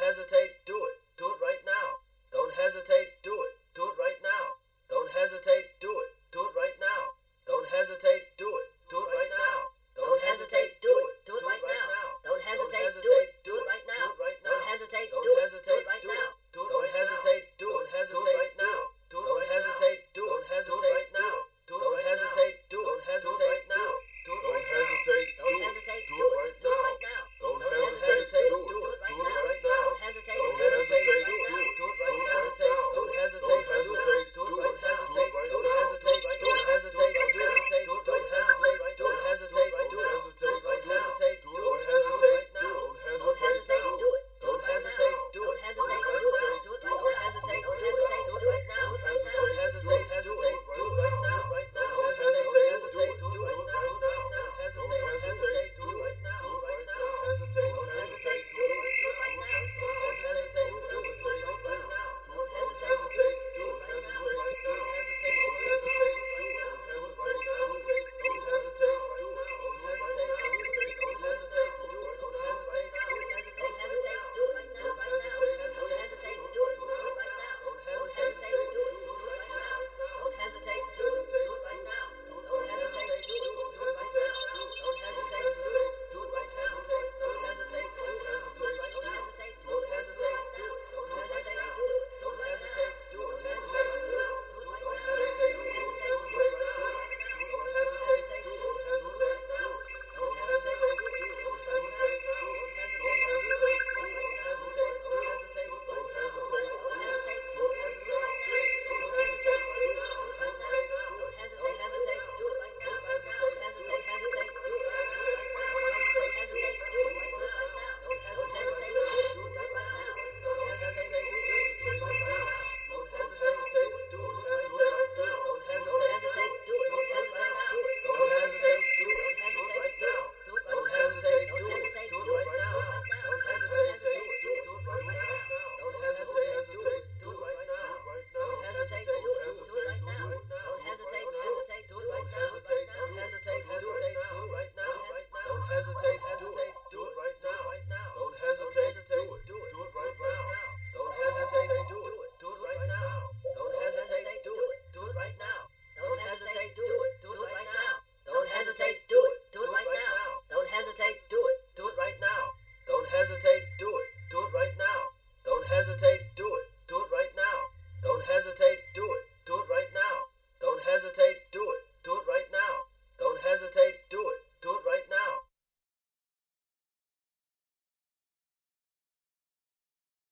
hesitate